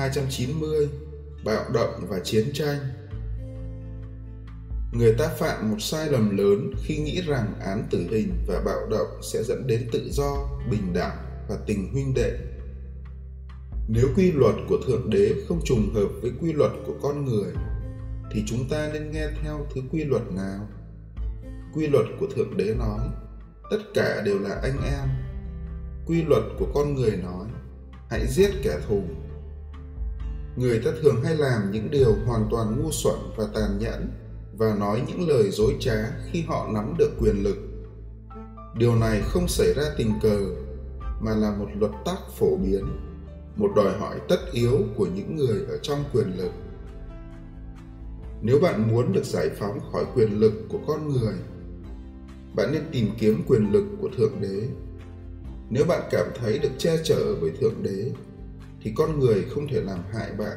290 Bạo động và chiến tranh Người ta phạm một sai lầm lớn khi nghĩ rằng án tử hình và bạo động sẽ dẫn đến tự do, bình đẳng và tình huynh đệ. Nếu quy luật của Thượng Đế không trùng hợp với quy luật của con người, thì chúng ta nên nghe theo thứ quy luật nào? Quy luật của Thượng Đế nói, tất cả đều là anh em. Quy luật của con người nói, hãy giết kẻ thù. Người ta thường hay làm những điều hoàn toàn ngu xuẩn và tàn nhẫn và nói những lời dối trá khi họ nắm được quyền lực. Điều này không xảy ra tình cờ mà là một luật tắc phổ biến, một đòi hỏi tất yếu của những người ở trong quyền lực. Nếu bạn muốn được giải phóng khỏi quyền lực của con người, bạn nên tìm kiếm quyền lực của Thượng Đế. Nếu bạn cảm thấy được che chở bởi Thượng Đế, thì con người không thể làm hại bạn.